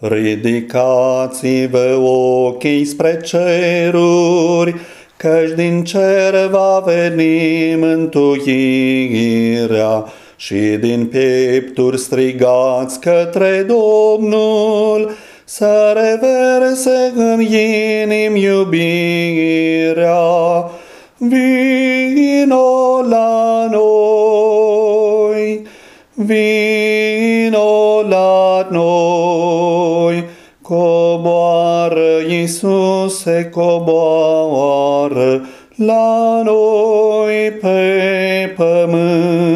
Ridicați-vă ochii spre ceruri, căci din cer va veni mântuirea și din piepturi strigați către Domnul, să reverse în inim iubirea. Vino la noi, vino la noi, coboară, Iisuse, coboară la noi pe pământ.